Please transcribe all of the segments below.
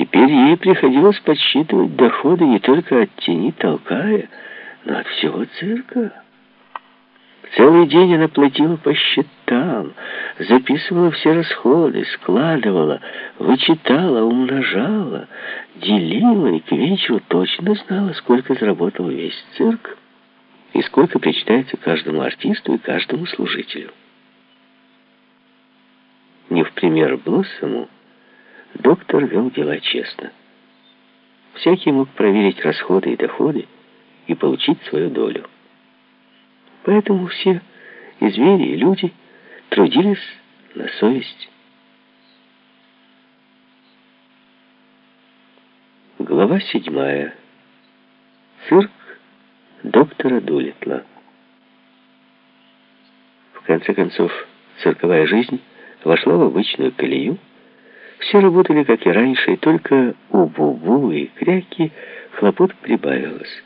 Теперь ей приходилось подсчитывать доходы не только от тени толкая, но от всего цирка. Целый день она платила по счетам, записывала все расходы, складывала, вычитала, умножала, делила и к вечеру точно знала, сколько заработал весь цирк и сколько причитается каждому артисту и каждому служителю. Не в пример Блоссому, доктор вел дела честно. Всякий мог проверить расходы и доходы и получить свою долю. Поэтому все, и звери, и люди, трудились на совесть. Глава седьмая. Цирк доктора Дулитла. В конце концов, цирковая жизнь вошла в обычную колею. Все работали, как и раньше, и только у Бубу и Кряки хлопот прибавилось.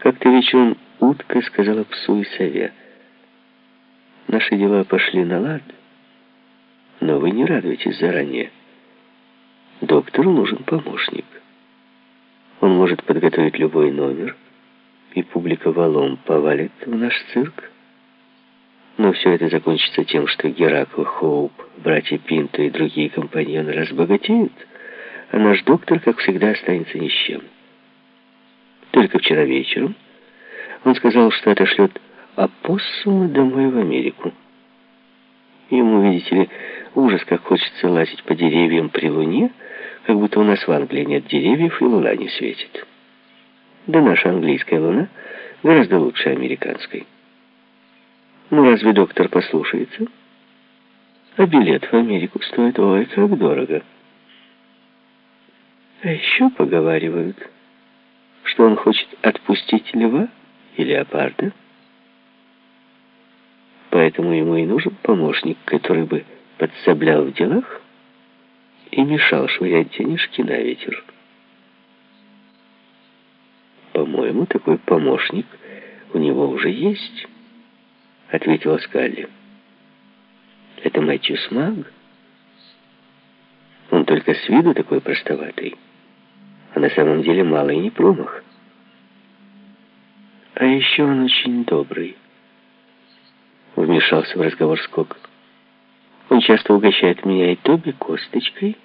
Как-то вечером утка сказала псу и сове, «Наши дела пошли на лад, но вы не радуйтесь заранее. Доктору нужен помощник. Он может подготовить любой номер, и публика валом повалит в наш цирк. Но все это закончится тем, что Геракл, Хоуп, братья Пинто и другие компаньоны разбогатеют, а наш доктор, как всегда, останется ни с чем. Только вчера вечером он сказал, что отошлет опоссума домой в Америку. Ему, видите ли, ужас, как хочется лазить по деревьям при луне, как будто у нас в Англии нет деревьев и луна не светит. Да наша английская луна гораздо лучше американской. Ну, разве доктор послушается? А билет в Америку стоит, ой, как дорого. А еще поговаривают, что он хочет отпустить льва и леопарда. Поэтому ему и нужен помощник, который бы подсоблял в делах и мешал швырять денежки на ветер. «По-моему, такой помощник у него уже есть», — ответила Скалли. «Это Мэтью Смаг. Он только с виду такой простоватый, а на самом деле малый не промах. А еще он очень добрый». Вмешался в разговор Скок. Он часто угощает меня и Тоби косточкой.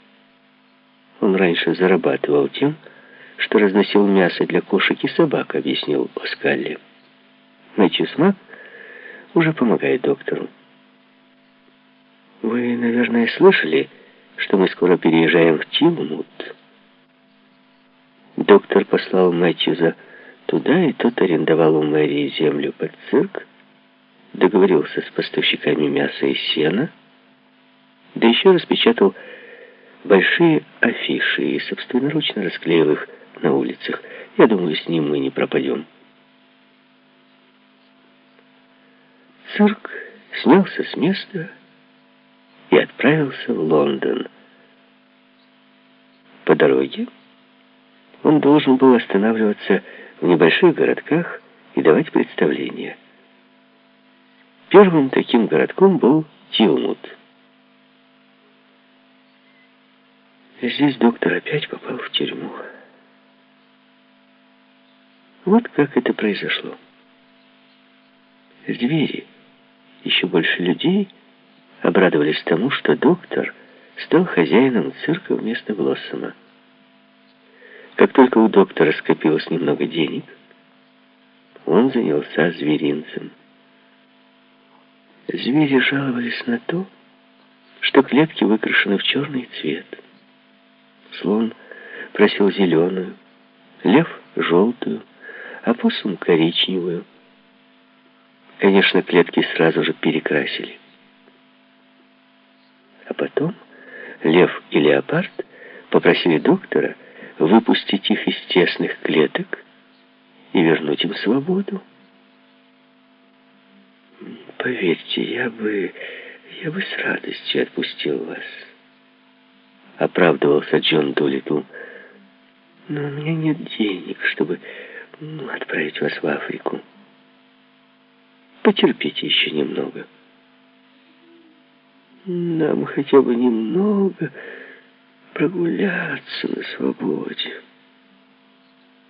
Он раньше зарабатывал тем, что разносил мясо для кошек и собак, объяснил Оскалли. Мэтью Смак уже помогает доктору. Вы, наверное, слышали, что мы скоро переезжаем в Тилмут. Доктор послал Мэтьюза туда, и тот арендовал у мэрии землю под цирк, договорился с поставщиками мяса и сена, да еще распечатал большие афиши и собственноручно расклеил их на улицах. Я думаю, с ним мы не пропадем. Цирк снялся с места и отправился в Лондон. По дороге он должен был останавливаться в небольших городках и давать представления. Первым таким городком был Тилмут. Здесь доктор опять попал в тюрьму. Вот как это произошло. Звери, еще больше людей, обрадовались тому, что доктор стал хозяином цирка вместо Блоссома. Как только у доктора скопилось немного денег, он занялся зверинцем. Звери жаловались на то, что клетки выкрашены в черный цвет. Слон просил зеленую, лев — желтую, а посум — коричневую. Конечно, клетки сразу же перекрасили. А потом лев и леопард попросили доктора выпустить их из тесных клеток и вернуть им свободу. Поверьте, я бы... я бы с радостью отпустил вас. Оправдывался Джон Дулитл. Но у меня нет денег, чтобы ну, отправить вас в Африку. Потерпите еще немного. Нам хотя бы немного прогуляться на свободе.